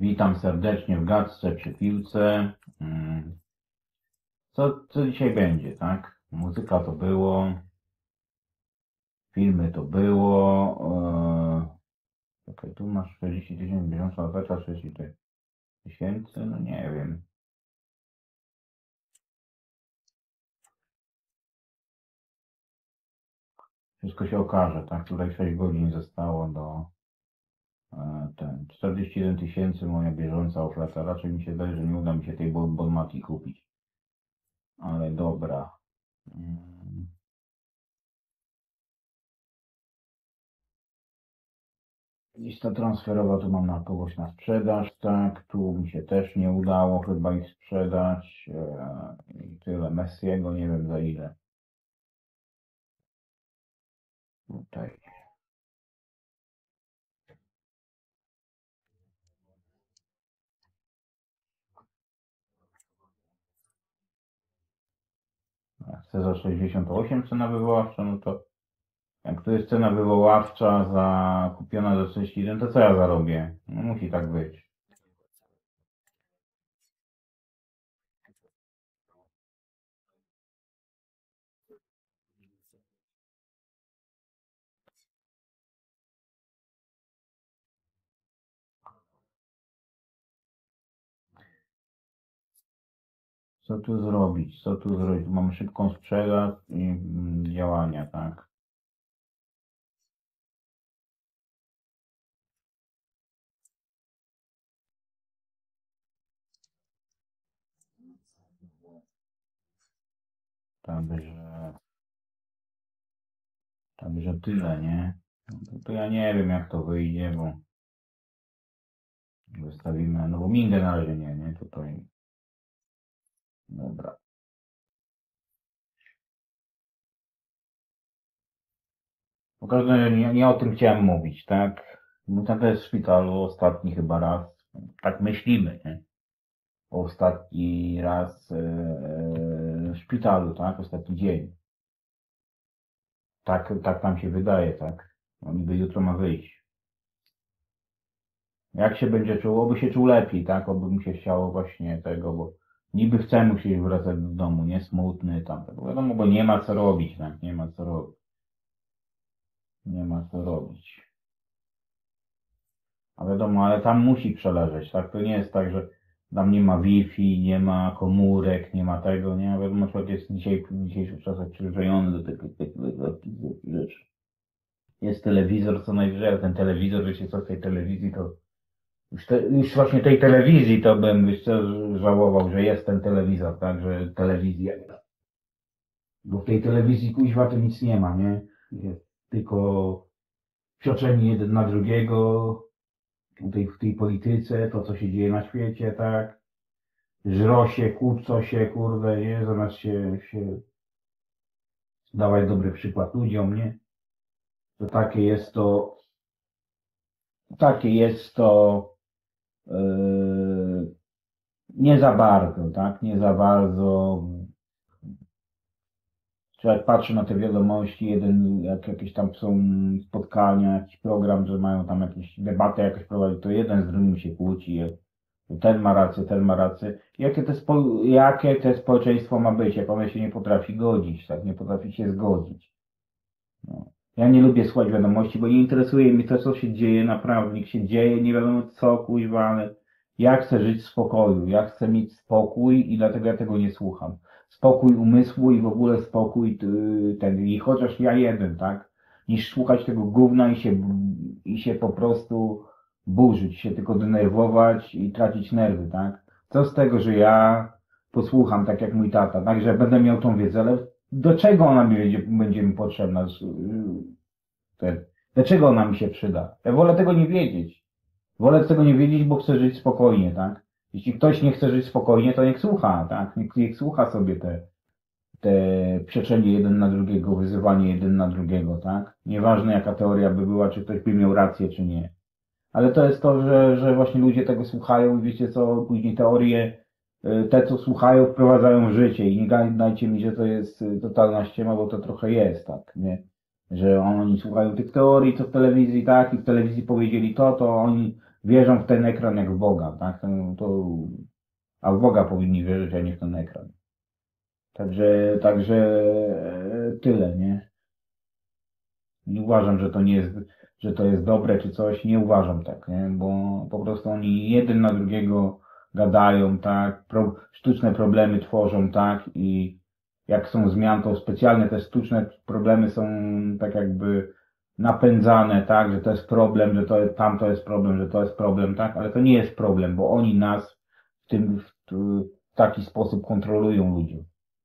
Witam serdecznie w gadce przy piłce. Mm. Co, co dzisiaj będzie, tak? Muzyka to było, filmy to było. Eee, czekaj, tu masz 40 tysięcy, bieżąca oferta 30 tysięcy, no nie wiem. Wszystko się okaże, tak? Tutaj 6 godzin zostało do ten 41 tysięcy moja bieżąca oferta. Raczej mi się wydaje, że nie uda mi się tej Bon- Bonmati kupić. Ale dobra. Mm. Lista transferowa tu mam na kogoś na sprzedaż, tak, tu mi się też nie udało chyba ich sprzedać. E, I tyle Messiego, nie wiem za ile. Tutaj. Chcę za 68 cena wywoławcza, no to jak tu jest cena wywoławcza za kupiona za 31, to co ja zarobię? No musi tak być. Co tu zrobić? Co tu zrobić? Mamy szybką sprzedaż i mm, działania, tak? Także, także tyle, nie? No to, to ja nie wiem jak to wyjdzie, bo wystawimy, no bo Mingę na razie nie, nie? Tutaj. Dobra. Po każdym razie nie, nie o tym chciałem mówić, tak? No tam jest w szpitalu ostatni chyba raz. Tak myślimy, nie? Ostatni raz e, w szpitalu, tak? Ostatni dzień. Tak, tak nam się wydaje, tak? No niby jutro ma wyjść. Jak się będzie czuł? Oby się czuł lepiej, tak? Oby mu się chciało właśnie tego, bo niby chce mu się wracać do domu, nie? Smutny tam. Tak wiadomo, bo nie ma co robić, tak? Nie ma co robić. Nie ma co robić. A wiadomo, ale tam musi przeleżeć, tak? To nie jest tak, że tam nie ma Wi-Fi, nie ma komórek, nie ma tego, nie? Wiadomo, człowiek jest dzisiaj, w dzisiejszych czasach przyzwyczajony do tego typu rzeczy. Jest telewizor co najwyżej, ale ten telewizor, wiecie co, w tej telewizji to już, już właśnie tej telewizji to bym wiesz żałował, że jest ten telewizor, tak, że telewizja. Bo w tej telewizji kuźwa to nic nie ma, nie? Tylko psioczeni jeden na drugiego, w tej, w tej polityce, to co się dzieje na świecie, tak? Żro się, kłóco się, kurde, nie? Zamiast się, się dawać dobry przykład ludziom, nie? To takie jest to, takie jest to, nie za bardzo, tak? Nie za bardzo. Człowiek patrzy na te wiadomości, jeden, jak jakieś tam są spotkania, jakiś program, że mają tam jakieś debatę jakoś prowadzić, to jeden z drugim się kłóci, ten ma rację, ten ma rację. Jakie to, spo, jakie to społeczeństwo ma być, jak ono się nie potrafi godzić, tak? Nie potrafi się zgodzić. No. Ja nie lubię słuchać wiadomości, bo nie interesuje mnie to, co się dzieje naprawdę. Niech się dzieje, nie wiadomo co, kuźwa, ale ja chcę żyć w spokoju. Ja chcę mieć spokój i dlatego ja tego nie słucham. Spokój umysłu i w ogóle spokój y, ten, i chociaż ja jeden, tak? Niż słuchać tego gówna i się, i się po prostu burzyć, się tylko denerwować i tracić nerwy, tak? Co z tego, że ja posłucham tak jak mój tata, tak? Że będę miał tą wiedzę, ale do czego ona będzie, będzie mi potrzebna? Ten, dlaczego ona mi się przyda? Ja wolę tego nie wiedzieć. Wolę tego nie wiedzieć, bo chcę żyć spokojnie, tak? Jeśli ktoś nie chce żyć spokojnie, to niech słucha, tak? Niech, niech słucha sobie te, te przeczenie jeden na drugiego, wyzywanie jeden na drugiego, tak? Nieważne jaka teoria by była, czy ktoś by miał rację, czy nie. Ale to jest to, że, że właśnie ludzie tego słuchają i wiecie co, później teorie, y, te co słuchają, wprowadzają w życie i nie gadajcie mi, że to jest y, totalna ściema, bo to trochę jest, tak, nie? Że oni słuchają tych teorii, co w telewizji, tak, i w telewizji powiedzieli to, to oni wierzą w ten ekran jak w Boga, tak? No to, a w Boga powinni wierzyć, a nie w ten ekran. Także, także e, tyle, nie? Nie uważam, że to nie jest, że to jest dobre czy coś, nie uważam tak, nie? Bo po prostu oni jeden na drugiego gadają, tak? Pro, sztuczne problemy tworzą, tak? I jak są zmian, to specjalne te sztuczne problemy są tak jakby napędzane, tak? Że to jest problem, że to tam to jest problem, że to jest problem, tak? Ale to nie jest problem, bo oni nas w tym, w, w taki sposób kontrolują ludziom.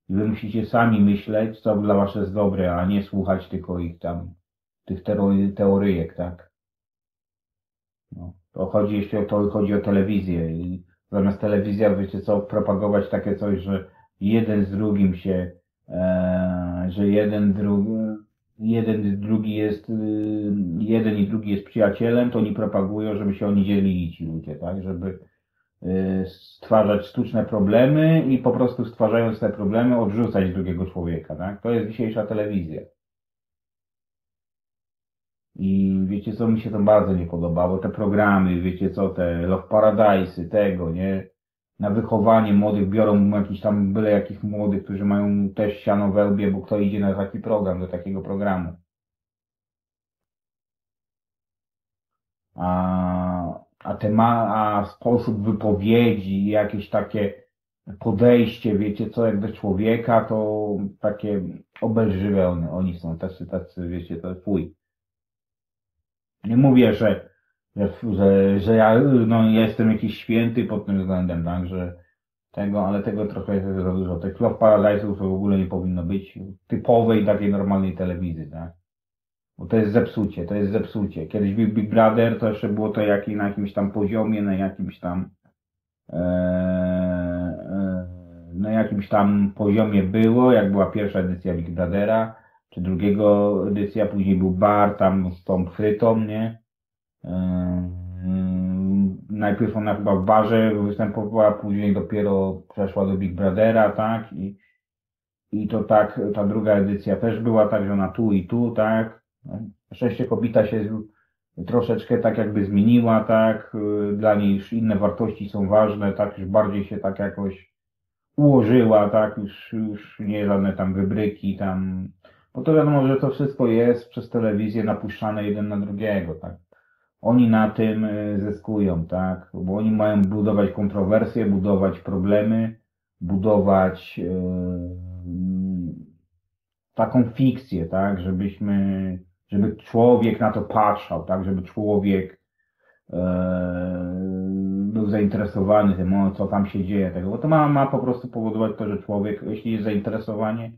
I wy musicie sami myśleć, co dla was jest dobre, a nie słuchać tylko ich tam, tych teory, teoryjek, tak? No. To chodzi jeszcze, to chodzi o telewizję i zamiast telewizja, wiecie co, propagować takie coś, że jeden z drugim się, e, że jeden drugi, jeden drugi jest, y, jeden i drugi jest przyjacielem, to oni propagują, żeby się oni dzielili ci ludzie, tak? Żeby y, stwarzać sztuczne problemy i po prostu stwarzając te problemy odrzucać drugiego człowieka, tak? To jest dzisiejsza telewizja. I wiecie co, mi się to bardzo nie podobało, te programy, wiecie co, te Love Paradise'y, tego, nie? Na wychowanie młodych biorą jakiś tam byle jakich młodych, którzy mają też siano we łbie, bo kto idzie na taki program, do takiego programu. A, a, tema, a sposób wypowiedzi, jakieś takie podejście, wiecie co, jak do człowieka, to takie obelżywione. Oni są tacy, tacy, wiecie, to fuj. Nie mówię, że, że, że, ja no, jestem jakiś święty pod tym względem, tak, że tego, ale tego trochę jest za dużo. Tych Love Paradise'ów w ogóle nie powinno być typowej, takiej normalnej telewizji, tak. Bo to jest zepsucie, to jest zepsucie. Kiedyś był Big Brother, to jeszcze było to jak, na jakimś tam poziomie, na jakimś tam e, e, na jakimś tam poziomie było, jak była pierwsza edycja Big Brothera, czy drugiego edycja, później był bar tam z tą frytą, nie? Yy, najpierw ona chyba w barze występowała, później dopiero przeszła do Big Brothera, tak? I, i to tak, ta druga edycja też była tak, że ona tu i tu, tak? Szczęście kobieta się troszeczkę tak jakby zmieniła, tak? Yy, dla niej już inne wartości są ważne, tak? Już bardziej się tak jakoś ułożyła, tak? Już, już nie żadne tam wybryki, tam bo to wiadomo, że to wszystko jest przez telewizję napuszczane jeden na drugiego, tak. Oni na tym y, zyskują, tak, bo oni mają budować kontrowersje, budować problemy, budować yy, taką fikcję, tak, żebyśmy, żeby człowiek na to patrzał, tak, żeby człowiek yy, był zainteresowany tym, co tam się dzieje, tego, bo to ma, ma po prostu powodować to, że człowiek, jeśli jest zainteresowanie,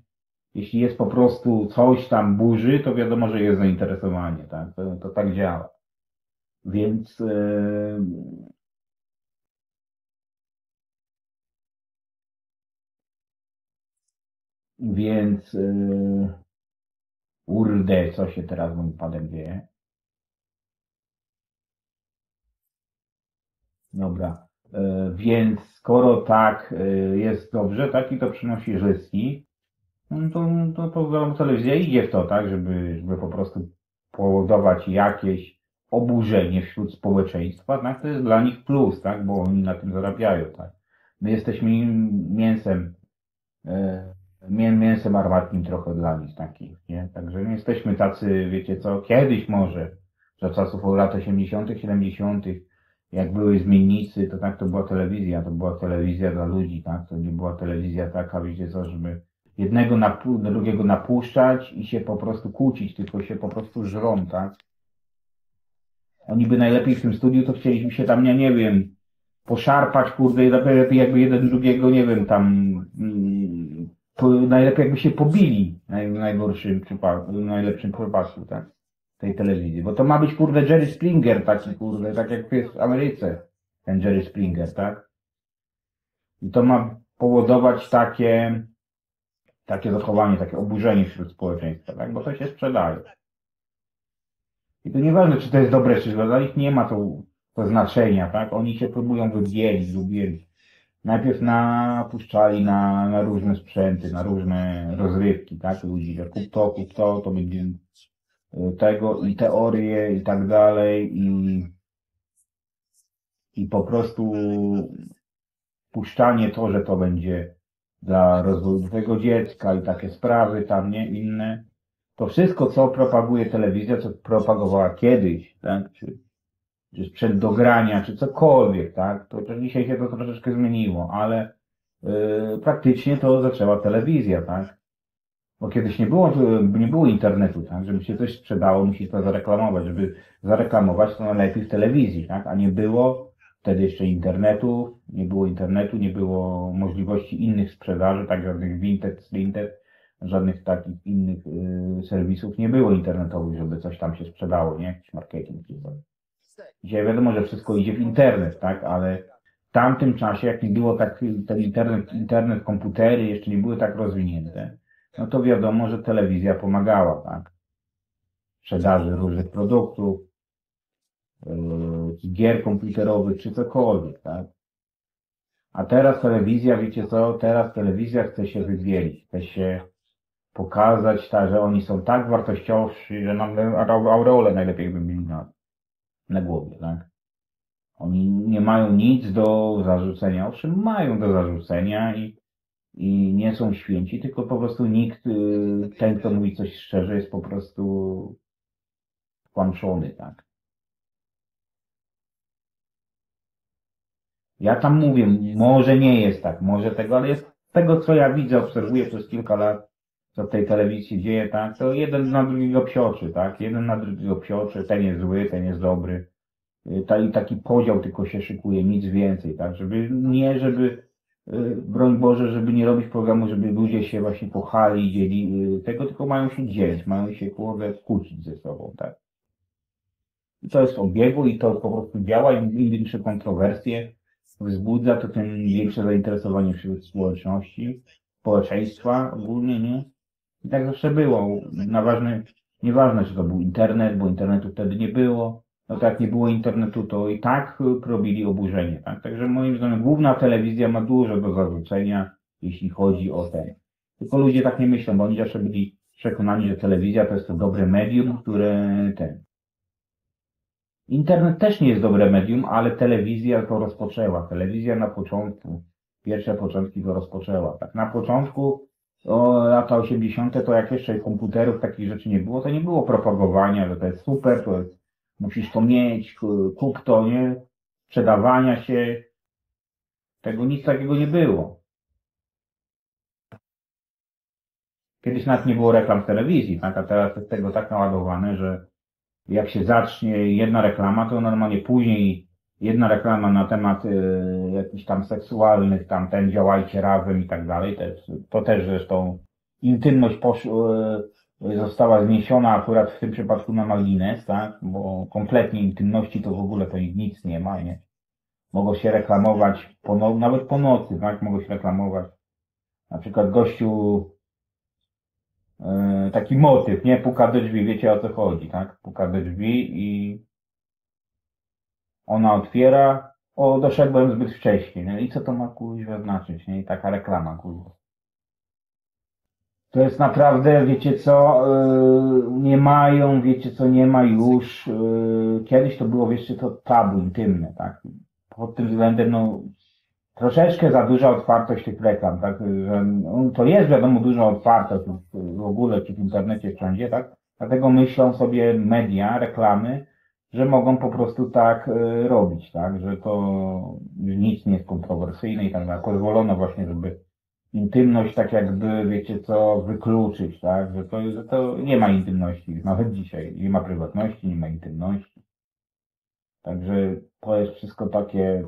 jeśli jest po prostu coś tam burzy, to wiadomo, że jest zainteresowanie, tak? To, to tak działa. Więc yy... więc yy... urde, co się teraz moim padem dzieje? Dobra. Yy, więc skoro tak yy, jest dobrze, tak i to przynosi zyski, to, to, to telewizja idzie w to, tak, żeby, żeby po prostu powodować jakieś oburzenie wśród społeczeństwa, tak, to jest dla nich plus, tak, bo oni na tym zarabiają, tak. My jesteśmy mięsem, e, mięsem armatnim trochę dla nich takich, nie, także my jesteśmy tacy, wiecie co, kiedyś może, za czasów lat 80., 70., jak były zmiennicy, to tak to była telewizja, to była telewizja dla ludzi, tak, to nie była telewizja taka, wiecie co, żeby jednego na drugiego napuszczać i się po prostu kłócić, tylko się po prostu żrą, tak? Oni by najlepiej w tym studiu to chcieliśmy się tam, ja nie wiem, poszarpać, kurde, i lepiej jakby jeden drugiego, nie wiem, tam mm, po, najlepiej jakby się pobili w najgorszym przypadku, w najlepszym przypadku, tak? Tej telewizji. Bo to ma być, kurde, Jerry Springer taki, kurde, tak jak jest w Ameryce, ten Jerry Springer, tak? I to ma powodować takie, takie zachowanie, takie oburzenie wśród społeczeństwa, tak? Bo to się sprzedaje. I to nieważne, czy to jest dobre, czy źle, dla nich nie ma to, to znaczenia, tak? Oni się próbują wybielić, wybielić. Najpierw napuszczali na, na różne sprzęty, na różne rozrywki, tak? Ludzi, że kup to, kup to, to będzie tego i teorie i tak dalej i i po prostu puszczanie to, że to będzie dla rozwoju twojego dziecka i takie sprawy tam, nie, inne. To wszystko, co propaguje telewizja, co propagowała kiedyś, tak, czy, czy sprzęt do grania, czy cokolwiek, tak, to, to dzisiaj się to troszeczkę zmieniło, ale yy, praktycznie to zaczęła telewizja, tak. Bo kiedyś nie było, nie było internetu, tak, żeby się coś sprzedało, musi to zareklamować, żeby zareklamować to najlepiej w telewizji, tak, a nie było wtedy jeszcze internetu, nie było internetu, nie było możliwości innych sprzedaży, tak żadnych Vinted, Slinted, żadnych takich innych y, serwisów nie było internetowych, żeby coś tam się sprzedało, nie? Jakiś marketing czy coś. Dzisiaj wiadomo, że wszystko idzie w internet, tak, ale w tamtym czasie, jak nie było tak, ten internet, internet, komputery jeszcze nie były tak rozwinięte, no to wiadomo, że telewizja pomagała, tak? Sprzedaży różnych produktów, yy, gier komputerowych, czy cokolwiek, tak? A teraz telewizja, wiecie co, teraz telewizja chce się wybielić, chce się pokazać, tak, że oni są tak wartościowsi, że nam aureole najlepiej by mieli na, na głowie, tak? Oni nie mają nic do zarzucenia, owszem, mają do zarzucenia i, i nie są święci, tylko po prostu nikt, y, ten, kto mówi coś szczerze, jest po prostu kłamszony, tak? Ja tam mówię, może nie jest tak, może tego, ale jest tego, co ja widzę, obserwuję przez kilka lat, co w tej telewizji dzieje, tak, to jeden na drugiego psioczy, tak, jeden na drugiego psioczy, ten jest zły, ten jest dobry. Y, ta, I taki podział tylko się szykuje, nic więcej, tak, żeby nie, żeby, y, broń Boże, żeby nie robić programu, żeby ludzie się właśnie kochali, dzieli y, tego, tylko mają się dzielić, mają się kurde kłócić ze sobą, tak. I to jest obiegu i to po prostu działa, im im większe kontrowersje wzbudza, to tym większe zainteresowanie wśród społeczności, społeczeństwa ogólnie, nie? I tak zawsze było. Na ważne, nieważne, czy to był internet, bo internetu wtedy nie było. No tak, nie było internetu, to i tak robili oburzenie, tak? Także moim zdaniem główna telewizja ma dużo do zarzucenia, jeśli chodzi o ten. Tylko ludzie tak nie myślą, bo oni zawsze byli przekonani, że telewizja to jest to dobre medium, które ten. Internet też nie jest dobre medium, ale telewizja to rozpoczęła. Telewizja na początku, pierwsze początki to rozpoczęła. Tak, na początku o lata 80. to jak jeszcze komputerów, takich rzeczy nie było, to nie było propagowania, że to jest super, to jest, musisz to mieć, kup to, nie? Sprzedawania się. Tego nic takiego nie było. Kiedyś nawet nie było reklam w telewizji, tak? A teraz jest tego tak naładowane, że jak się zacznie jedna reklama, to normalnie później jedna reklama na temat y, jakichś tam seksualnych, tam ten działajcie razem i tak dalej. To, jest, to też zresztą intymność posz, y, została zniesiona akurat w tym przypadku na margines, tak? Bo kompletnie intymności to w ogóle to nic nie ma, nie? Mogą się reklamować po, nawet po nocy, tak? Mogą się reklamować. Na przykład gościu y, taki motyw, nie? Puka do drzwi, wiecie o co chodzi, tak? Puka do drzwi i ona otwiera, o, doszedłem zbyt wcześnie, nie? I co to ma kuźwa znaczyć, nie? I taka reklama, kuźwa. To jest naprawdę, wiecie co, yy, nie mają, wiecie co, nie ma już, yy, kiedyś to było, wiecie, to tabu intymne, tak? Pod tym względem, no, troszeczkę za duża otwartość tych reklam, tak? Że, no, to jest, wiadomo, duża otwartość w ogóle, czy w internecie, wszędzie, tak? Dlatego myślą sobie media, reklamy, że mogą po prostu tak y, robić, tak, że to nic nie jest kontrowersyjne i tak dalej. Pozwolono właśnie, żeby intymność tak jakby, wiecie co, wykluczyć, tak, że to, że to nie ma intymności, nawet dzisiaj, nie ma prywatności, nie ma intymności. Także to jest wszystko takie,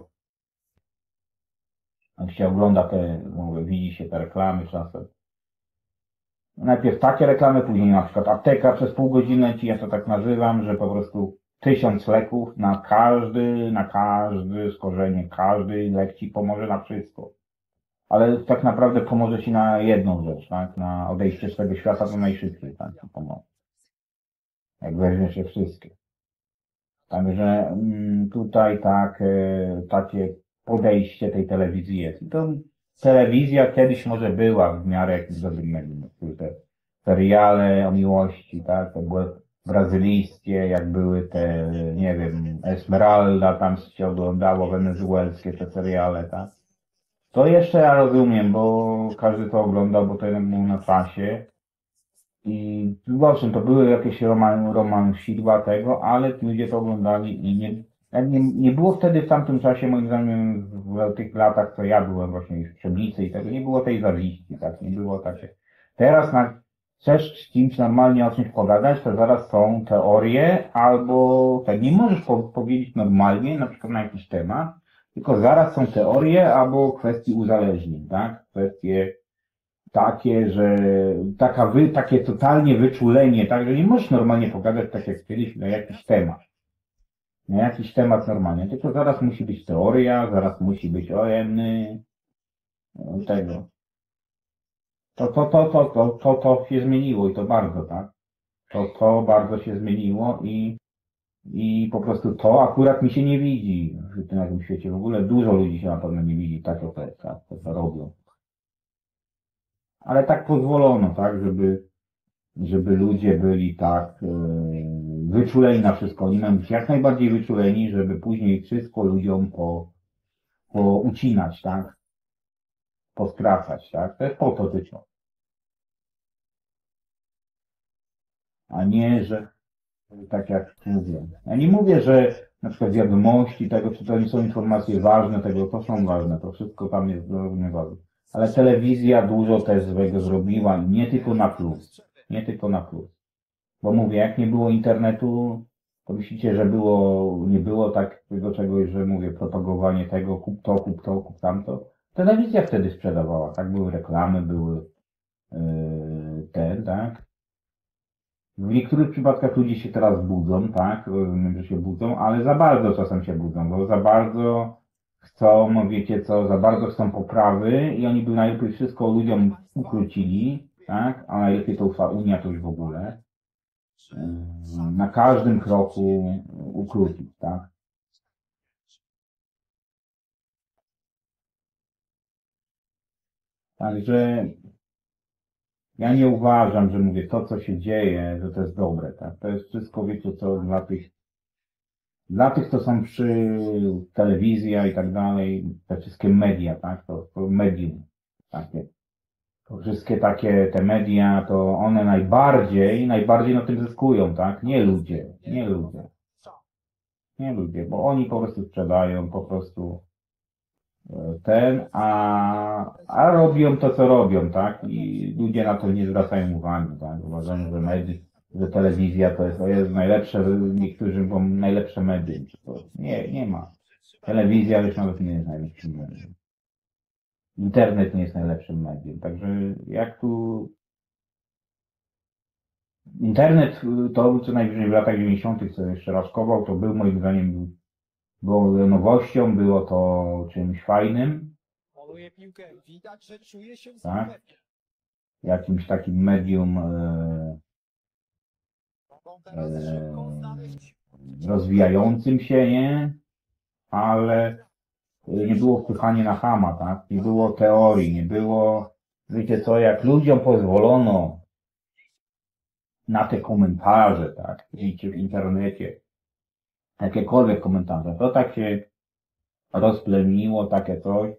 jak się ogląda te, mówię, widzi się te reklamy czasem. Najpierw takie reklamy, później na przykład apteka przez pół godziny, ci ja to tak nazywam, że po prostu tysiąc leków na każdy, na każdy skorzenie, każdy lek ci pomoże na wszystko. Ale tak naprawdę pomoże ci na jedną rzecz, tak? Na odejście z tego świata to najszybciej, tak? Ci pomoże. Jak weźmiesz je wszystkie. Także mm, tutaj tak, e, takie podejście tej telewizji jest. I to telewizja kiedyś może była w miarę jakimś dobrym medium. Te seriale o miłości, tak? To były brazylijskie, jak były te, nie wiem, Esmeralda, tam się oglądało, wenezuelskie te seriale, tak? To jeszcze ja rozumiem, bo każdy to oglądał, bo to jednak było na czasie. I owszem, to były jakieś roman, romansidła tego, ale ludzie to oglądali i nie, nie, nie było wtedy w tamtym czasie, moim zdaniem, w tych latach, co ja byłem właśnie już w Trzebnicy i tego, nie było tej zawiści, tak, nie było takie. Teraz na, chcesz z kimś normalnie o czymś pogadać, to zaraz są teorie, albo tak, nie możesz po, powiedzieć normalnie, na przykład na jakiś temat, tylko zaraz są teorie albo kwestie uzależnień, tak, kwestie takie, że taka wy, takie totalnie wyczulenie, tak, że nie możesz normalnie pogadać tak jak kiedyś na jakiś temat. Na jakiś temat normalnie, tylko zaraz musi być teoria, zaraz musi być ojemny, tego. To, to, to, to, to, to, to się zmieniło i to bardzo, tak? To, to bardzo się zmieniło i, i po prostu to akurat mi się nie widzi w tym, na tym świecie. W ogóle dużo ludzi się na pewno nie widzi tak, jak to tak, to robią ale tak pozwolono, tak, żeby, żeby ludzie byli tak yy, wyczuleni na wszystko. Oni mają być jak najbardziej wyczuleni, żeby później wszystko ludziom po, ucinać, tak, poskracać, tak. To jest po to tylko. A nie, że tak jak mówię. Ja nie mówię, że na przykład wiadomości tego, czy to nie są informacje ważne, tego to są ważne, to wszystko tam jest równie ważne ale telewizja dużo też złego zrobiła, nie tylko na plus, nie tylko na plus. Bo mówię, jak nie było internetu, to myślicie, że było, nie było takiego czegoś, że mówię, propagowanie tego, kup to, kup to, kup tamto. Telewizja wtedy sprzedawała, tak? Były reklamy, były yy, te, tak? W niektórych przypadkach ludzie się teraz budzą, tak? Rozumiem, że się budzą, ale za bardzo czasem się budzą, bo za bardzo chcą, no wiecie co, za bardzo chcą poprawy i oni by najlepiej wszystko ludziom ukrócili, tak? A najlepiej to Unia to już w ogóle. Na każdym kroku ukrócić, tak? Także ja nie uważam, że mówię to, co się dzieje, że to jest dobre, tak? To jest wszystko, wiecie co, dla tych dla tych, co są przy telewizja i tak dalej, te wszystkie media, tak, to, to medium, takie, wszystkie takie te media, to one najbardziej, najbardziej na tym zyskują, tak, nie ludzie, nie ludzie, nie ludzie, bo oni po prostu sprzedają, po prostu e, ten, a, a robią to, co robią, tak, i ludzie na to nie zwracają uwagi, tak, uważają, że media, że telewizja to jest, jest najlepsze, niektórzy mówią najlepsze medium. Nie, nie ma. Telewizja już nawet nie jest najlepszym medium. Internet nie jest najlepszym medium. Także jak tu Internet to co najwyżej w latach 90. co jeszcze raczkował, to był moim zdaniem było nowością, było to czymś fajnym. Tak? Jakimś takim medium e, e, rozwijającym się, nie? Ale nie było wpychania na chama, tak? Nie było teorii, nie było, wiecie co, jak ludziom pozwolono na te komentarze, tak? Widzicie w internecie, jakiekolwiek komentarze, to tak się rozplemiło takie coś,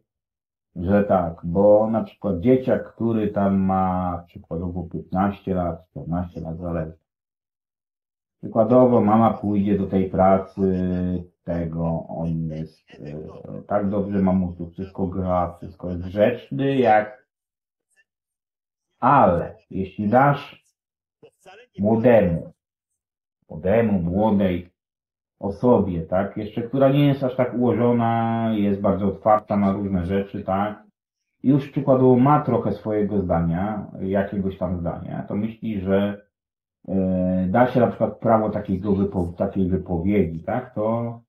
że tak, bo na przykład dzieciak, który tam ma przykładowo 15 lat, 14 lat, zależy, Przykładowo mama pójdzie do tej pracy, tego, on jest tak dobrze, mam tu wszystko gra, wszystko jest grzeczny, jak... Ale jeśli dasz młodemu, młodemu, młodej osobie, tak, jeszcze która nie jest aż tak ułożona, jest bardzo otwarta na różne rzeczy, tak, już przykładowo ma trochę swojego zdania, jakiegoś tam zdania, to myśli, że E, da się na przykład prawo takiego wypo, takiej wypowiedzi, tak, to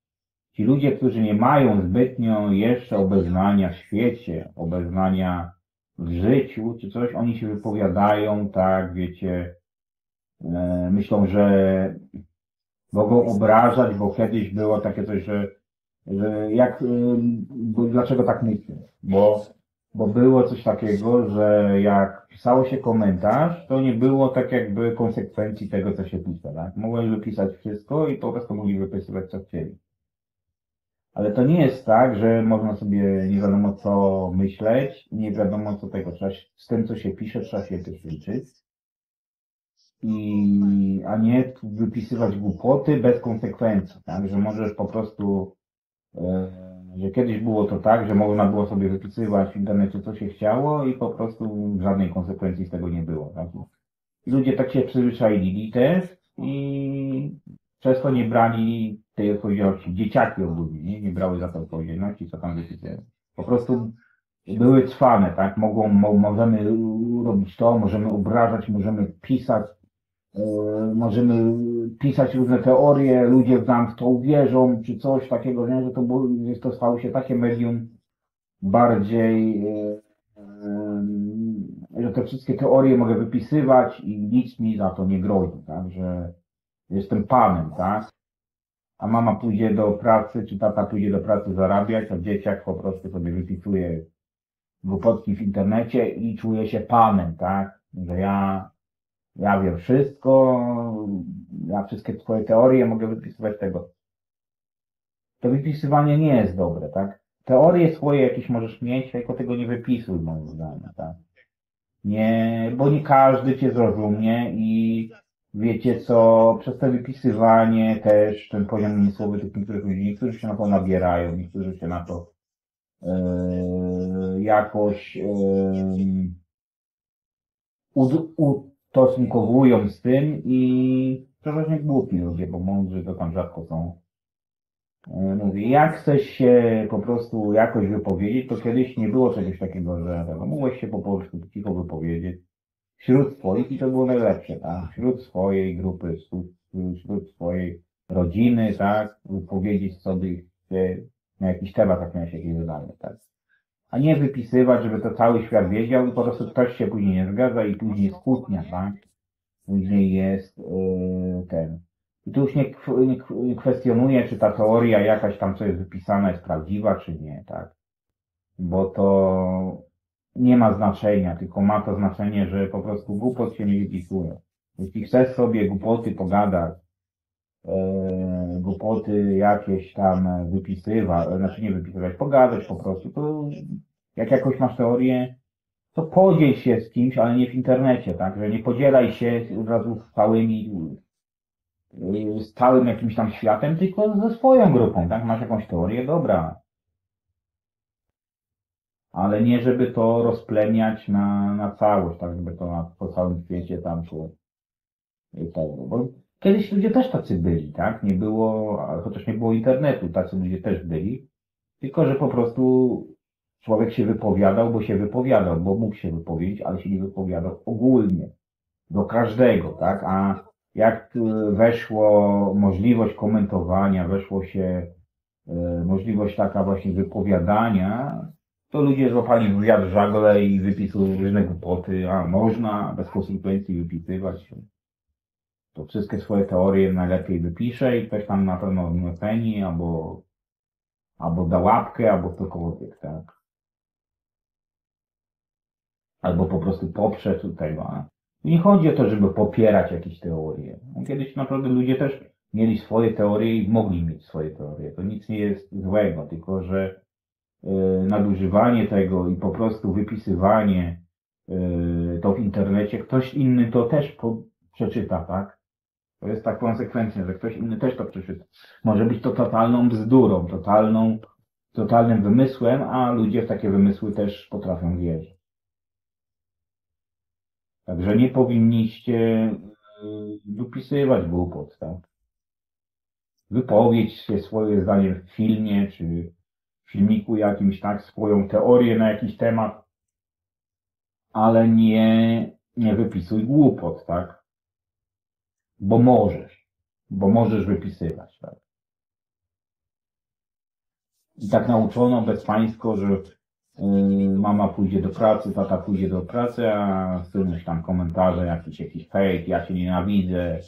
ci ludzie, którzy nie mają zbytnio jeszcze obeznania w świecie, obeznania w życiu, czy coś, oni się wypowiadają, tak, wiecie, e, myślą, że mogą obrażać, bo kiedyś było takie coś, że, że jak, bo dlaczego tak myślę? Bo Bo było coś takiego, że jak pisało się komentarz, to nie było tak jakby konsekwencji tego, co się pisze, tak? Mogłeś wypisać wszystko i po prostu mogli wypisywać co chcieli. Ale to nie jest tak, że można sobie nie wiadomo co myśleć, nie wiadomo co tego, trzeba, się- z tym co się pisze, trzeba się liczyć. I, a nie wypisywać głupoty bez konsekwencji, tak? Że możesz po prostu, e, że kiedyś było to tak, że można było sobie wypisywać w internecie co się chciało i po prostu żadnej konsekwencji z tego nie było, tak? Ludzie tak się przyzwyczaili też i przez to nie brali tej odpowiedzialności. Dzieciaki ogólnie, nie? Nie brały za to odpowiedzialności, co tam wypisywały. Po prostu były cwane, tak? Mogą, mo, możemy robić to, możemy obrażać, możemy pisać, e, możemy pisać różne teorie, ludzie nam w to uwierzą, czy coś takiego, nie? Że to, było, że to stało się takie medium bardziej, e, e, że te wszystkie teorie mogę wypisywać i nic mi za to nie grozi, tak? Że jestem panem, tak? A mama pójdzie do pracy, czy tata pójdzie do pracy zarabiać, a dzieciak po prostu sobie wypisuje głupotki w internecie i czuje się panem, tak? Że ja, ja wiem wszystko, ja wszystkie twoje teorie mogę wypisywać tego. To wypisywanie nie jest dobre, tak? Teorie swoje jakieś możesz mieć, tylko tego nie wypisuj, moim zdaniem, tak? Nie, bo nie każdy cię zrozumie i wiecie co, przez to wypisywanie też ten poziom umysłowy tych niektórych ludzi, niektórzy się na to nabierają, niektórzy się na to e, jakoś e, ud- ustosunkowują z tym i przeważnie głupi ludzie, bo mądrzy to tam rzadko są. E, Mówię, jak chcesz się po prostu jakoś wypowiedzieć, to kiedyś nie było czegoś takiego, że tego, mogłeś się po prostu cicho wypowiedzieć wśród swoich i to było najlepsze, tak? Wśród swojej grupy, wśród, swojej rodziny, tak? Wypowiedzieć sobie na jakiś temat, jak miałeś jakieś zadanie, tak? A nie wypisywać, żeby to cały świat wiedział i po prostu ktoś się później nie zgadza i później jest kłótnia, tak? Później jest yy, ten. I tu już nie, nie, nie kwestionuję, czy ta teoria jakaś tam, co jest wypisana, jest prawdziwa, czy nie, tak? Bo to nie ma znaczenia, tylko ma to znaczenie, że po prostu głupot się nie wypisuje. Jeśli chcesz sobie głupoty pogadać, e, głupoty jakieś tam wypisywać, znaczy nie wypisywać, pogadać po prostu, to jak jakoś masz teorię, to podziel się z kimś, ale nie w internecie, tak? Że nie podzielaj się od razu z całymi, z całym jakimś tam światem, tylko ze swoją grupą, tak? Masz jakąś teorię, dobra. Ale nie, żeby to rozpleniać na, na całość, tak? Żeby to na, po całym świecie tam i tego. Bo kiedyś ludzie też tacy byli, tak? Nie było, chociaż nie było internetu, tacy ludzie też byli. Tylko, że po prostu człowiek się wypowiadał, bo się wypowiadał, bo mógł się wypowiedzieć, ale się nie wypowiadał ogólnie. Do każdego, tak? A jak y, weszło możliwość komentowania, weszło się y, możliwość taka właśnie wypowiadania, to ludzie złapali w wiatr żagle i wypisują różne głupoty, a można bez konsekwencji wypisywać. To wszystkie swoje teorie najlepiej wypisze i ktoś tam na pewno oceni, albo, albo da łapkę, albo cokolwiek, tak? Albo po prostu poprze tu tego. a Nie chodzi o to, żeby popierać jakieś teorie. Kiedyś naprawdę ludzie też mieli swoje teorie i mogli mieć swoje teorie. To nic nie jest złego, tylko że nadużywanie tego i po prostu wypisywanie y, to w internecie, ktoś inny to też przeczyta, tak? To jest ta konsekwencja, że ktoś inny też to przeczyta. Może być to totalną bzdurą, totalną, totalnym wymysłem, a ludzie w takie wymysły też potrafią wierzyć. Także nie powinniście dopisywać głupot, tak? Wypowiedź się swoje zdanie w filmie, czy filmiku jakimś, tak? Swoją teorię na jakiś temat, ale nie, nie wypisuj głupot, tak? Bo możesz. Bo możesz wypisywać, tak? I tak nauczono bezpańsko, że Yy, mama pójdzie do pracy, tata pójdzie do pracy, a synuś tam komentarze, jakiś, jakiś fake, ja cię nienawidzę,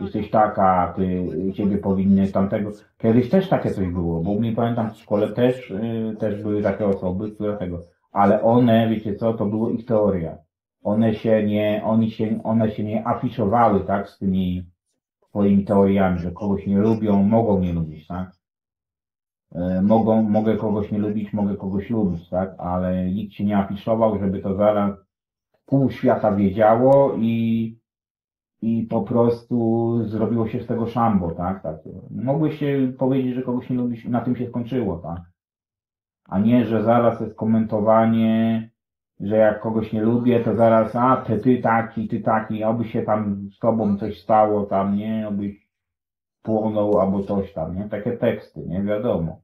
jesteś taka, ty, ciebie powinny tamtego. Kiedyś też takie coś było, bo mnie pamiętam w szkole też, yy, też były takie osoby, które tego, ale one, wiecie co, to była ich teoria. One się nie, oni się, one się nie afiszowały, tak, z tymi swoimi teoriami, że kogoś nie lubią, mogą nie lubić, tak? E, Mogą, mogę kogoś nie lubić, mogę kogoś lubić, tak? Ale nikt się nie afiszował, żeby to zaraz pół świata wiedziało i, i po prostu zrobiło się z tego szambo, tak? tak. Mogłeś się powiedzieć, że kogoś nie lubisz i na tym się skończyło, tak? A nie, że zaraz jest komentowanie, że jak kogoś nie lubię, to zaraz, a ty, ty taki, ty taki, oby się tam z tobą coś stało tam, nie? Obyś płonął albo coś tam, nie? Takie teksty, nie? Wiadomo.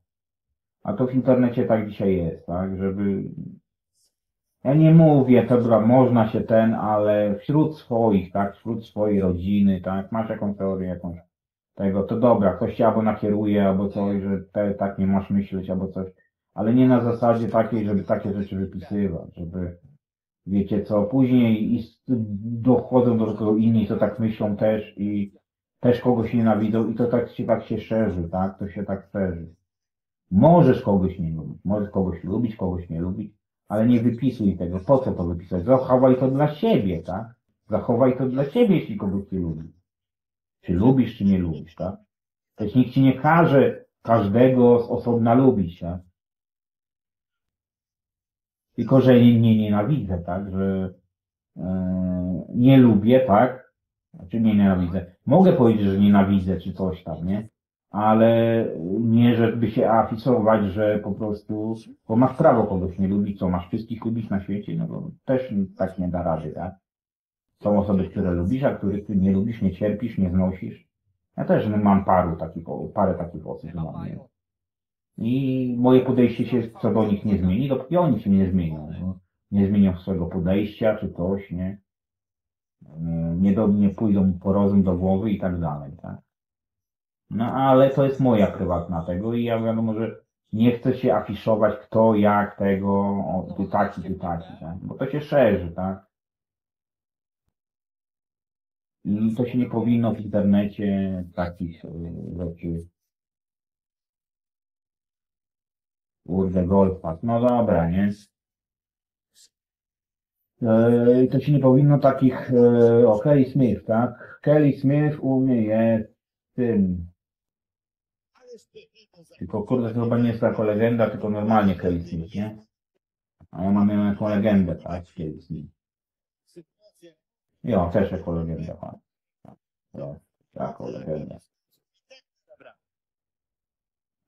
A to w internecie tak dzisiaj jest, tak? Żeby... Ja nie mówię, dobra, można się ten, ale wśród swoich, tak? Wśród swojej rodziny, tak? Masz jakąś teorię, jakąś tego, to dobra, ktoś cię albo nakieruje, albo coś, że te, tak nie masz myśleć, albo coś. Ale nie na zasadzie takiej, żeby takie rzeczy wypisywać, żeby, wiecie co, później i dochodzą do tego inni, co tak myślą też i też kogoś nienawidzą i to tak się, tak się szerzy, tak? To się tak szerzy. Możesz kogoś nie lubić, możesz kogoś lubić, kogoś nie lubić, ale nie wypisuj tego. Po co to wypisać? Zachowaj to dla siebie, tak? Zachowaj to dla siebie, jeśli kogoś nie lubisz. Czy lubisz, czy nie lubisz, tak? Też nikt ci nie każe każdego z osobna lubić, tak? Tylko, że nie, nie nienawidzę, tak? Że e, nie lubię, tak? Znaczy nie nienawidzę. Mogę powiedzieć, że nienawidzę, czy coś tam, nie? Ale nie, żeby się afisować, że po prostu, bo masz prawo kogoś nie lubić, co masz wszystkich lubić na świecie, no bo też tak nie da rady, tak? Są osoby, które lubisz, a których ty nie lubisz, nie cierpisz, nie znosisz. Ja też mam paru takich, parę takich osób mam, nie? I moje podejście się co do nich nie zmieni, dopóki oni się nie zmienią. No. Nie zmienią swojego podejścia, czy coś, nie? Yy, Nie, do, nie pójdą po rozum do głowy i tak dalej, tak? No ale to jest moja prywatna tego i ja wiadomo, że nie chcę się afiszować kto, jak tego, o, ty taki, ty taki, tak? Bo to się szerzy, tak? I to się nie powinno w internecie takich y, rzeczy Kurde, golfa. No dobra, nie? E, to się nie powinno takich, e, o Kelly Smith, tak? Kelly Smith u mnie jest tym. Tylko kurde, to chyba nie jest jako legenda, tylko normalnie Kelly Smith, nie? A ja mam ją jako legendę, tak? Kelly Smith. Jo, też jako legendę, tak. Jo, jako legendę.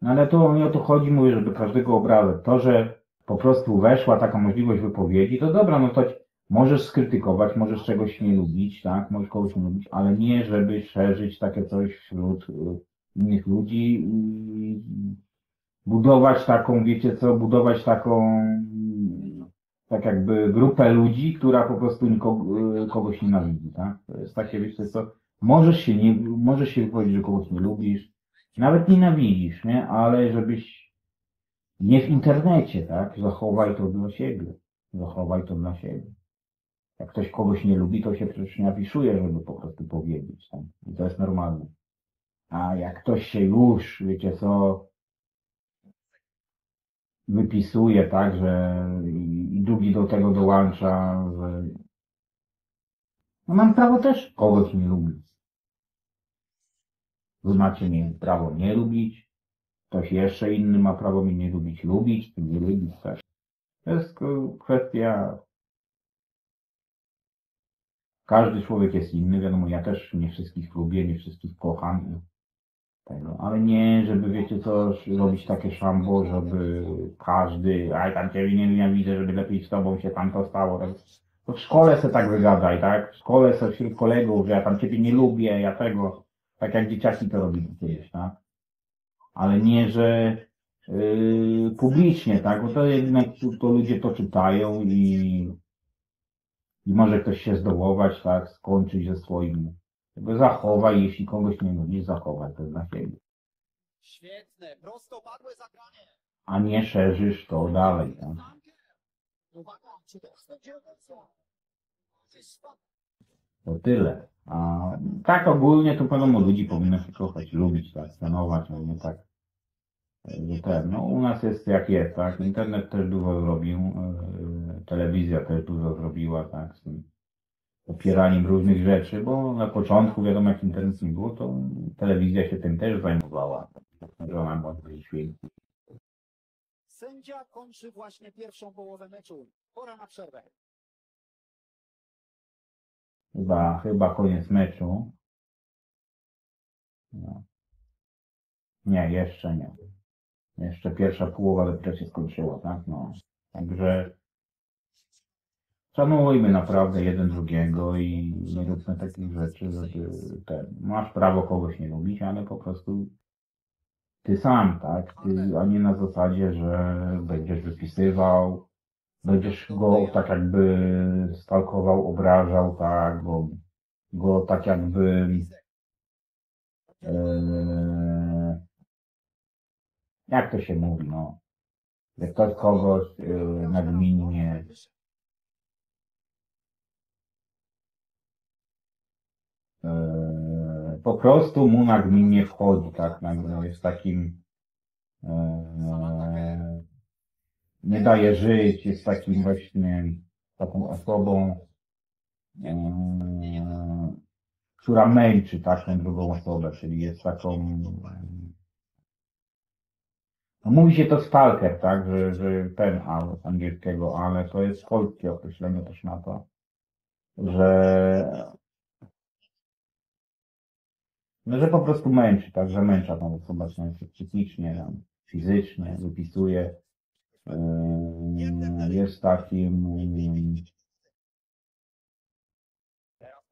No ale to nie o to chodzi, mówię, żeby każdego obrazek. To, że po prostu weszła taka możliwość wypowiedzi, to dobra, no to możesz skrytykować, możesz czegoś nie lubić, tak, możesz kogoś nie lubić, ale nie, żeby szerzyć takie coś wśród y, innych ludzi i budować taką, wiecie co, budować taką tak jakby grupę ludzi, która po prostu nikogo, y, kogoś nienawidzi, tak? To jest takie, wiecie co, możesz się nie, możesz się wypowiedzieć, że kogoś nie lubisz, nawet nienawidzisz, nie? Ale żebyś nie w internecie, tak? Zachowaj to dla siebie. Zachowaj to dla siebie. Jak ktoś kogoś nie lubi, to się przecież nie afiszuje, żeby po prostu powiedzieć, tak? I to jest normalne. A jak ktoś się już, wiecie co, wypisuje, tak, że i, drugi do tego dołącza, że no mam prawo też kogoś nie lubić. Wy macie mnie prawo nie lubić, ktoś jeszcze inny ma prawo mnie nie lubić, lubić, czy nie lubić też. To jest kwestia... Każdy człowiek jest inny, wiadomo, ja też nie wszystkich lubię, nie wszystkich kocham. Tego, ale nie, żeby wiecie co, robić takie szambo, żeby każdy, aj tam ciebie nie nienawidzę, żeby lepiej z tobą się tam to stało. Tak. To w szkole se tak wygadaj, tak? W szkole se wśród kolegów, że ja tam ciebie nie lubię, ja tego. Tak jak dzieciaki to robili kiedyś, tak? Ale nie, że yy, publicznie, tak? Bo to jednak to, to ludzie to czytają i, i może ktoś się zdołować, tak? Skończyć ze swoim. Tego zachowaj, jeśli kogoś nie lubisz, zachowaj to dla siebie. Świetne, prostopadłe zagranie. A nie szerzysz to dalej, tak? Uwaga, czy to będzie co? To tyle. A tak ogólnie to wiadomo, ludzi powinno się kochać, lubić, tak? Szanować, a nie tak ten, no u nas jest jak jest, tak? Internet też dużo zrobił, yy, telewizja też dużo zrobiła, tak? Z tym opieraniem różnych rzeczy, bo na początku, wiadomo, jak internet nie było, to telewizja się tym też zajmowała. Że ona była tutaj święta. Sędzia kończy właśnie pierwszą połowę meczu. Pora na przerwę. Chyba, chyba koniec meczu. No. Nie, jeszcze nie. Jeszcze pierwsza połowa dopiero się skończyła, tak? No. Także szanujmy naprawdę jeden drugiego i nie róbmy takich rzeczy, żeby ten, masz prawo kogoś nie lubić, ale po prostu ty sam, tak? Ty, a nie na zasadzie, że będziesz wypisywał, będziesz go tak jakby stalkował, obrażał, tak? Go, go tak jakby Eee, jak to się mówi, no, że ktoś kogoś e, po prostu mu nagminnie wchodzi, tak, no, jest takim, e, nie daje żyć, jest takim właśnie, taką osobą, e, która męczy taką drugą osobę, czyli jest taką. No, mówi się to stalker, tak, że, że ten a, z angielskiego, ale to jest polskie określenie też na to, że no, że po prostu męczy, tak, że męcza tą osobę, sensie psychicznie, tam, fizycznie, wypisuje, yy, jest takim, yy,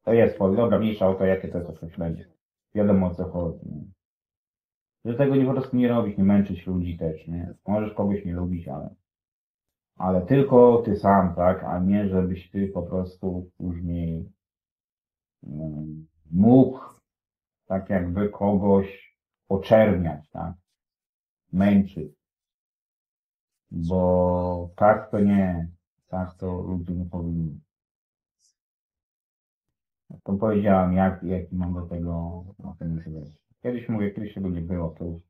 to jest dobra, mniejsza o to, jakie to jest określenie. Wiadomo o co chodzi. Że tego nie po prostu nie robić, nie męczyć ludzi też, nie? Możesz kogoś nie lubić, ale ale tylko ty sam, tak, a nie żebyś ty po prostu później mm, mógł tak jakby kogoś oczerniać, tak, męczyć. Bo tak to nie, tak to ludzie nie powinni. To powiedziałem, jak, jaki mam do tego mechanizm. Kiedyś mówię, kiedyś tego nie było. To już.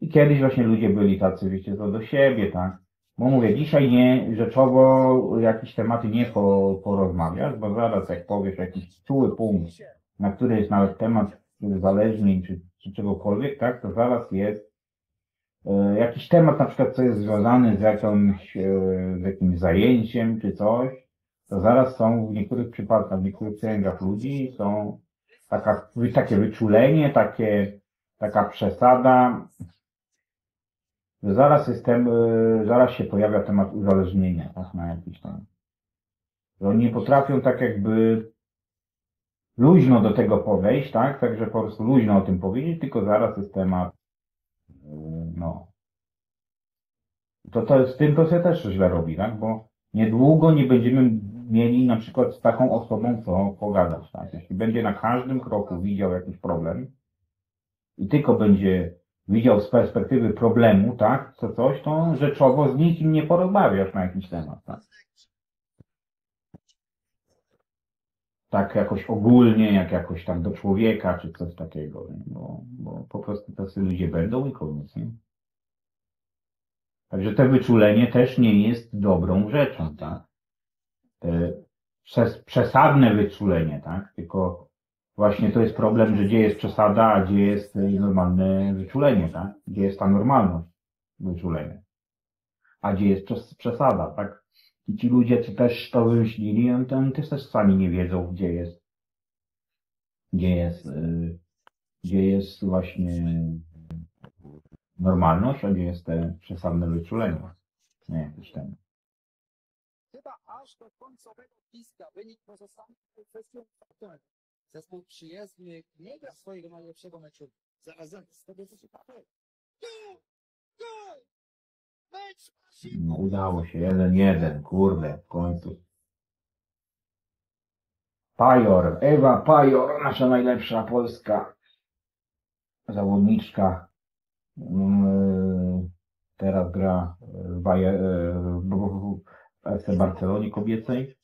I kiedyś właśnie ludzie byli tacy, wiecie, to do siebie, tak? Bo mówię, dzisiaj nie, rzeczowo jakieś tematy nie po, porozmawiasz, bo zaraz jak powiesz jakiś czuły punkt, na który jest nawet temat zależny czy, czy czegokolwiek, tak, to zaraz jest e, jakiś temat na przykład, co jest związany z jakimś, e, z jakimś zajęciem czy coś, to zaraz są w niektórych przypadkach, w niektórych księgach ludzi są taka, takie wyczulenie, takie, taka przesada, zaraz jestem, y, zaraz się pojawia temat uzależnienia, tak, na jakiś tam. Że oni nie potrafią tak jakby luźno do tego podejść, tak, także po prostu luźno o tym powiedzieć, tylko zaraz jest temat, y, no. To, to z tym to się też źle robi, tak, bo niedługo nie będziemy mieli na przykład z taką osobą co pogadać. Tak? Jeśli będzie na każdym kroku widział jakiś problem i tylko będzie widział z perspektywy problemu, tak, co coś, to rzeczowo z nikim nie porozmawiasz na jakiś temat. Tak? Tak jakoś ogólnie, jak jakoś tam do człowieka, czy coś takiego, nie? Bo, bo po prostu tacy ludzie będą i koniec, nie? Także to wyczulenie też nie jest dobrą rzeczą, tak? Te przes, przesadne wyczulenie, tak? Tylko właśnie to jest problem, że gdzie jest przesada, a gdzie jest normalne wyczulenie, tak? Gdzie jest ta normalność wyczulenia. A gdzie jest przes- przesada, tak? I ci ludzie, co też to wymyślili, to- oni też też sami nie wiedzą, gdzie jest, gdzie jest, y, gdzie jest właśnie normalność, a gdzie jest te przesadne wyczulenie. Nie, jakiś ten. Chyba aż do końcowego piska wynik pozostanie kwestią. Zespół przyjezdny nie gra swojego najlepszego meczu. Patrzę. Gol! Gol! No, udało się, jeden, jeden, kurde, w końcu. Pajor, Ewa Pajor, nasza najlepsza polska zawodniczka. Mm, Teraz gra w Baje- w FC Barcelonie kobiecej,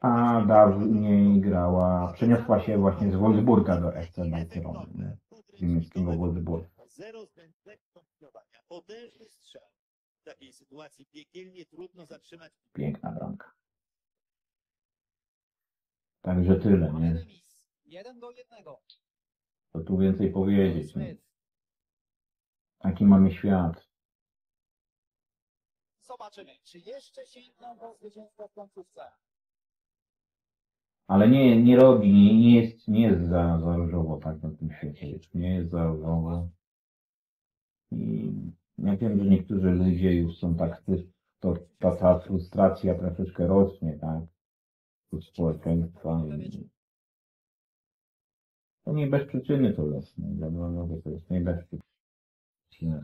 a dawniej grała, przeniosła się właśnie z Wolfsburga do FC Barcelony, z niemieckiego Wolfsburga. Zero zbędnego kombinowania. takiej sytuacji piekielnie trudno zatrzymać Piękna bramka. Także tyle, Mamy nie? remis. Jeden do jednego. Co tu więcej powiedzieć? No. Smith. Taki mamy świat. Zobaczymy, czy jeszcze sięgną po zwycięstwo w końcówce. Ale nie, nie robi, nie, nie jest, nie jest za, za różowo tak na tym świecie. Nie jest za różowo. I ja wiem, że niektórzy ludzie już są tak, to, ta, ta frustracja troszeczkę rośnie, tak? U społeczeństwa. To nie bez przyczyny to jest. Nie wiadomo, to jest nie bez przyczyny.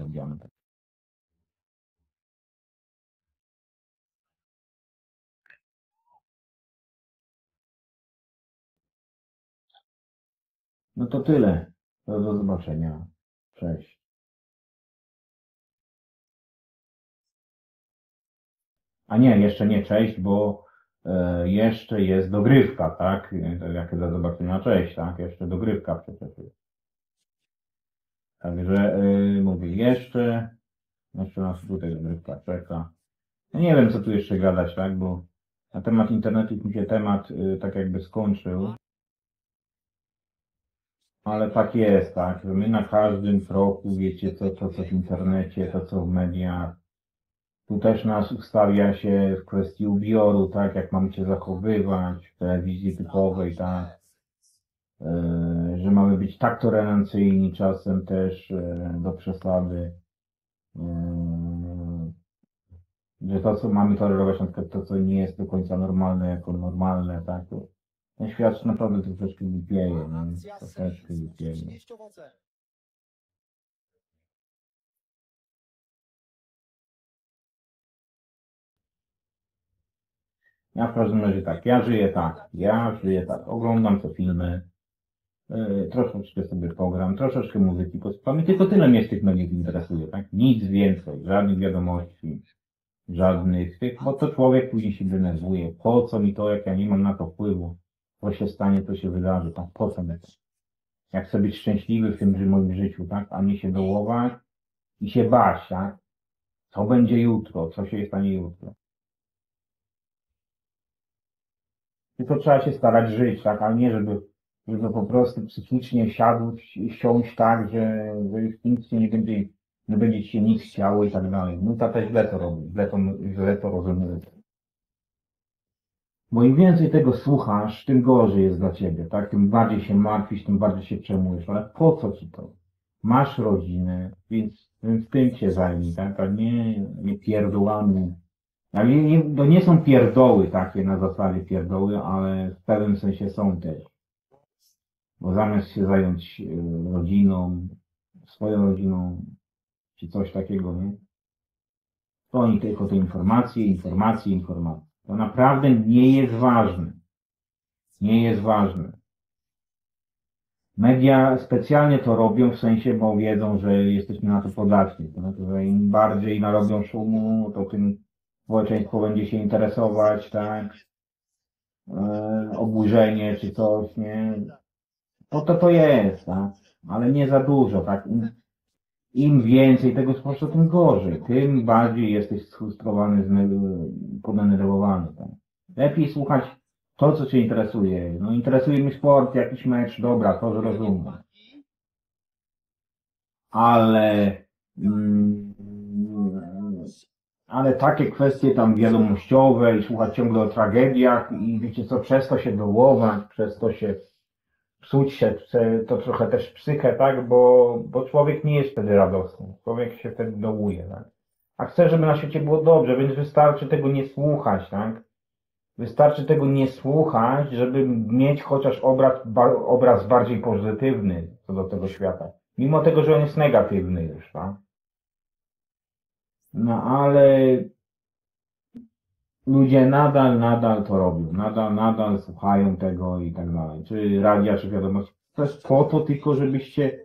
No to tyle. Do zobaczenia. Cześć. A nie, jeszcze nie cześć, bo e, jeszcze jest dogrywka, tak? E, to Jak do zobaczenia, cześć, tak? Jeszcze dogrywka przecież jest. Także e, mówię, jeszcze, jeszcze nas tutaj dogrywka czeka. Ja nie wiem, co tu jeszcze gadać, tak? Bo na temat internetu mi się temat e, tak jakby skończył. Ale tak jest, tak, my na każdym kroku, wiecie, co, co, co w internecie, to co w mediach, tu też nas ustawia się w kwestii ubioru, tak, jak mamy się zachowywać w telewizji typowej, tak, e, że mamy być tak tolerancyjni czasem też e, do przesady, e, że to, co mamy tolerować, na przykład to, co nie jest do końca normalne, jako normalne, tak, ten świat naprawdę troszeczkę głupieje? Akcja troszeczkę głupieje. Ja w każdym razie tak, ja żyję tak, ja żyję tak, oglądam te filmy, yy, troszeczkę sobie program, troszeczkę muzyki posłucham i tylko tyle mnie z tych mediów interesuje, tak? Nic więcej, żadnych wiadomości, żadnych tych, bo to człowiek później się denerwuje. Po co mi to, jak ja nie mam na to wpływu? Co się stanie, to się wydarzy, tak? Po co mi to? Jak chcę być szczęśliwy w tym moim życiu, tak? A nie się dołować i się bać, tak? Co będzie jutro? Co się stanie jutro? Tylko trzeba się starać żyć, tak, ale nie żeby, żeby po prostu psychicznie siadł, siąść tak, że, że już nic się nie będzie, nie będzie się nic chciało i tak dalej. No tata źle to robi, źle to, źle to rozumie. Bo im więcej tego słuchasz, tym gorzej jest dla ciebie, tak? Tym bardziej się martwisz, tym bardziej się przejmujesz. Ale po co ci to? Masz rodzinę, więc, więc tym się zajmij, tak? A nie, nie pierdołami. Ale nie, nie, to nie są pierdoły takie na zasadzie pierdoły, ale w pewnym sensie są też. Bo zamiast się zająć e, rodziną, swoją rodziną, czy coś takiego, nie? To oni tylko te informacje, informacje, informacje. To naprawdę nie jest ważne. Nie jest ważne. Media specjalnie to robią w sensie, bo wiedzą, że jesteśmy na to podatni. To znaczy, że im bardziej narobią szumu, to tym społeczeństwo będzie się interesować, tak? E, oburzenie czy coś, nie? Po to to jest, tak? Ale nie za dużo, tak? Im, im więcej tego słuchasz, tym gorzej. Tym bardziej jesteś sfrustrowany, podenerwowany, tak? Lepiej słuchać to, co Cię interesuje. No interesuje mnie sport, jakiś mecz, dobra, to zrozumiem. Ale mm, ale takie kwestie tam wiadomościowe i słuchać ciągle o tragediach i wiecie co, przez to się dołować, przez to się psuć się, to trochę też psychę, tak, bo, bo człowiek nie jest wtedy radosny, człowiek się wtedy dołuje, tak. A chce, żeby na świecie było dobrze, więc wystarczy tego nie słuchać, tak. Wystarczy tego nie słuchać, żeby mieć chociaż obraz, obraz bardziej pozytywny co do tego świata. Mimo tego, że on jest negatywny już, tak. No ale ludzie nadal, nadal to robią. Nadal, nadal słuchają tego i tak dalej. Czy radia, czy wiadomości. To jest po to tylko, żebyście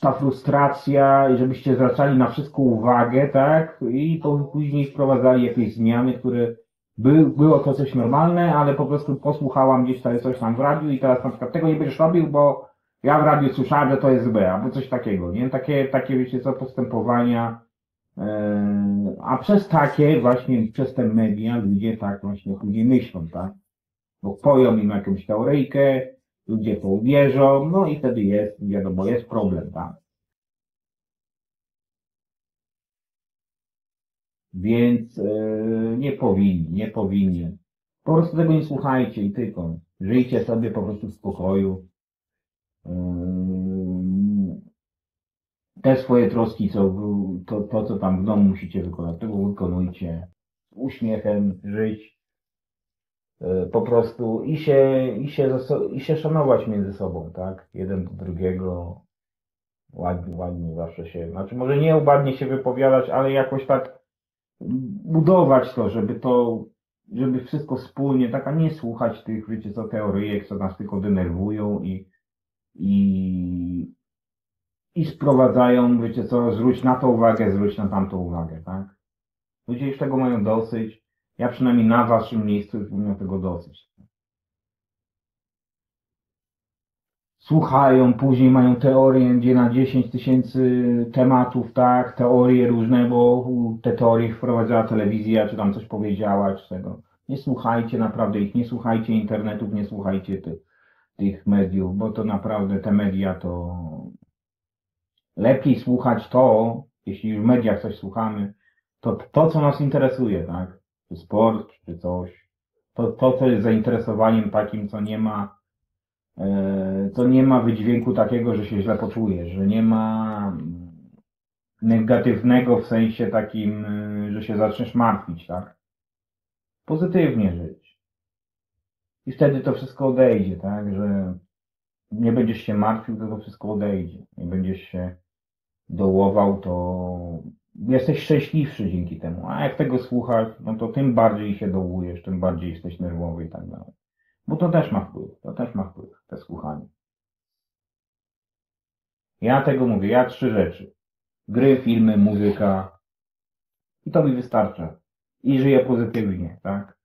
ta frustracja i żebyście zwracali na wszystko uwagę, tak? I później wprowadzali jakieś zmiany, które by, było to coś normalne, ale po prostu posłuchałam gdzieś tutaj coś tam w radiu i teraz na przykład tego nie będziesz robił, bo ja w radiu słyszałem, że to jest złe, albo coś takiego, nie? Takie, takie wiecie co, postępowania, a przez takie właśnie, przez te media ludzie tak właśnie ludzie myślą, tak? Bo poją im jakąś teoryjkę, ludzie to uwierzą, no i wtedy jest, wiadomo, jest problem, tak? Więc e, nie powinni, nie powinni. Po prostu tego nie słuchajcie i tylko. Żyjcie sobie po prostu w spokoju. Ym, Te swoje troski, co, to, to co tam w domu musicie wykonać, tego wykonujcie. Z uśmiechem żyć. E, Po prostu i się, i się, i się szanować między sobą, tak? Jeden do drugiego. Ładnie, ładnie zawsze się, znaczy może nie ładnie się wypowiadać, ale jakoś tak budować to, żeby to, żeby wszystko wspólnie, tak, a nie słuchać tych, wiecie co, teoryjek, co nas tylko denerwują i, i, i sprowadzają, wiecie co, zwróć na to uwagę, zwróć na tamtą uwagę, tak? Ludzie już tego mają dosyć. Ja przynajmniej na waszym miejscu już bym miał tego dosyć. Słuchają, później mają teorie, gdzie na 10 tysięcy tematów, tak, teorie różne, bo te teorie wprowadzała telewizja, czy tam coś powiedziała, czy tego. Nie słuchajcie naprawdę ich, nie słuchajcie internetów, nie słuchajcie tych, tych mediów, bo to naprawdę te media to lepiej słuchać to, jeśli w mediach coś słuchamy, to to, co nas interesuje, tak? Czy sport, czy coś. To, to co jest zainteresowaniem takim, co nie ma, e, co nie ma wydźwięku takiego, że się źle poczujesz, że nie ma negatywnego w sensie takim, e, że się zaczniesz martwić, tak? Pozytywnie żyć. I wtedy to wszystko odejdzie, tak? Że nie będziesz się martwił, to to wszystko odejdzie. Nie będziesz się dołował, to jesteś szczęśliwszy dzięki temu. A jak tego słuchasz, no to tym bardziej się dołujesz, tym bardziej jesteś nerwowy i tak dalej. Bo to też ma wpływ, to też ma wpływ, te słuchanie. Ja tego mówię, ja trzy rzeczy. Gry, filmy, muzyka. I to mi wystarcza. I żyję pozytywnie, tak?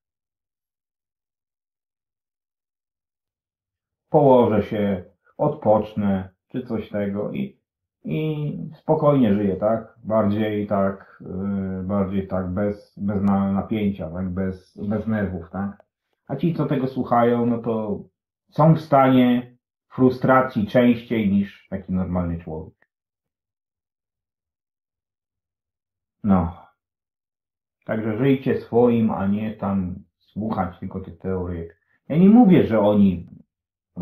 Położę się, odpocznę, czy coś tego i, i spokojnie żyję, tak? Bardziej tak, yy, bardziej tak bez, bez na- napięcia, tak? Bez, bez nerwów, tak? A ci, co tego słuchają, no to są w stanie frustracji częściej niż taki normalny człowiek. No. Także żyjcie swoim, a nie tam słuchać tylko tych teoryjek. Ja nie mówię, że oni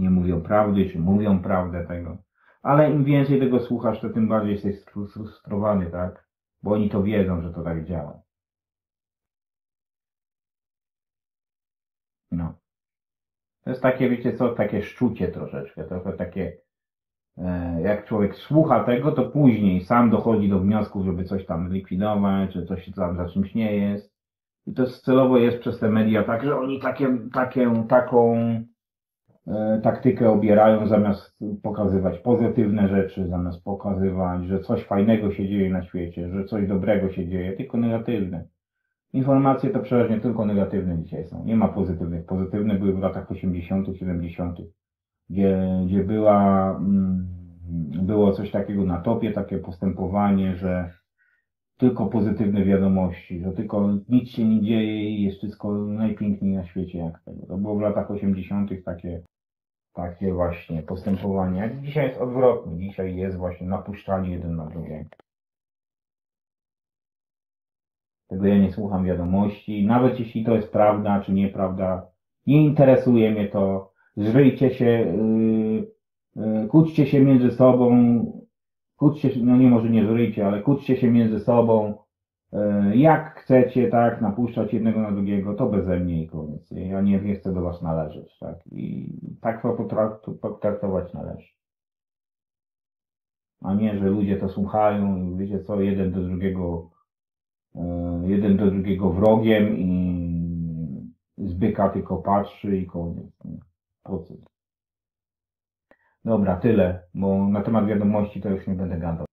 nie mówią prawdy, czy mówią prawdę tego. Ale im więcej tego słuchasz, to tym bardziej jesteś sfrustrowany, tak? Bo oni to wiedzą, że to tak działa. No. To jest takie, wiecie co, takie szczucie troszeczkę, trochę takie, e, jak człowiek słucha tego, to później sam dochodzi do wniosku, żeby coś tam zlikwidować, czy coś tam za czymś nie jest. I to celowo jest przez te media tak, że oni takie, takie, taką taktykę obierają zamiast pokazywać pozytywne rzeczy, zamiast pokazywać, że coś fajnego się dzieje na świecie, że coś dobrego się dzieje, tylko negatywne. Informacje to przeważnie tylko negatywne dzisiaj są. Nie ma pozytywnych. Pozytywne były w latach 80., 70., gdzie, gdzie była, mm, było coś takiego na topie, takie postępowanie, że tylko pozytywne wiadomości, że tylko nic się nie dzieje i jest wszystko najpiękniej na świecie jak tego. To było w latach 80. takie, takie właśnie postępowanie. Dzisiaj jest odwrotnie. Dzisiaj jest właśnie napuszczanie jeden na drugiego. Tego ja nie słucham wiadomości, nawet jeśli to jest prawda czy nieprawda. Nie interesuje mnie to. Zżyjcie się, yy, yy, kłóćcie się między sobą, kłóćcie się, no nie może nie zryjcie, ale kłóćcie się między sobą, jak chcecie, tak, napuszczać jednego na drugiego, to beze mnie i koniec. Ja nie, nie chcę do was należeć, tak, i tak to potrak- potraktować należy. A nie, że ludzie to słuchają i wiecie co, jeden do drugiego e, jeden do drugiego wrogiem i z byka tylko patrzy i koniec. co? Dobra, tyle, bo na temat wiadomości to już nie będę gadał.